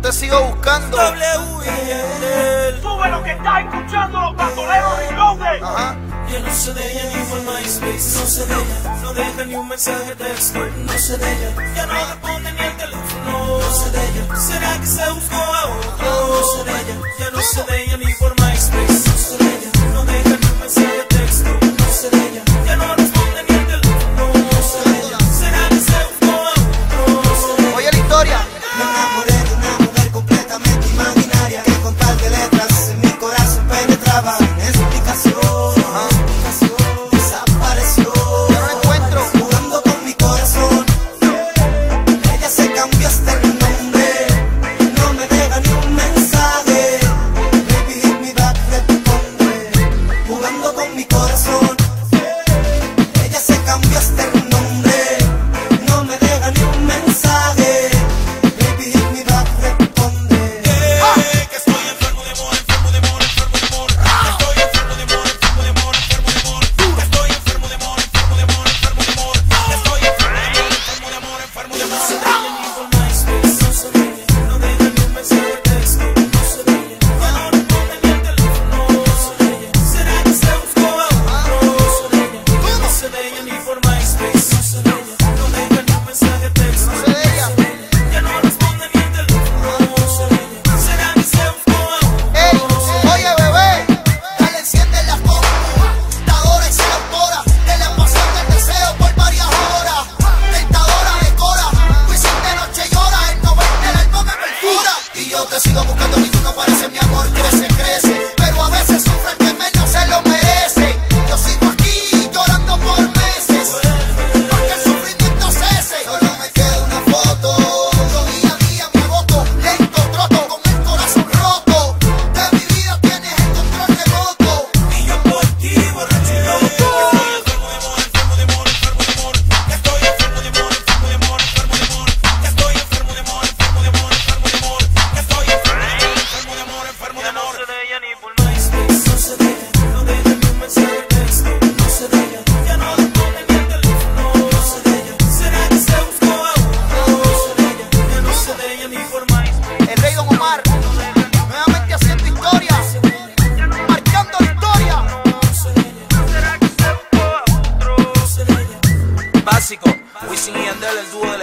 te sigo buscando. W Sube lo que está escuchando, los bandolero reloaded. Ajá. Ya no sé de ella ni por MySpace, no sé de ella. No deja ni un mensaje de expert, no sé de ella. Ya no responde ni el teléfono, no sé de ella. ¿Será que se buscó a otro? No sé de ella, ya no sé de ella.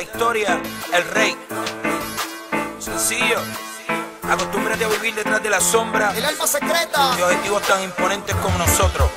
historia, el rey. Sencillo. Acostúmbrate a vivir detrás de la sombra. El alma secreta. De objetivos tan imponentes como nosotros.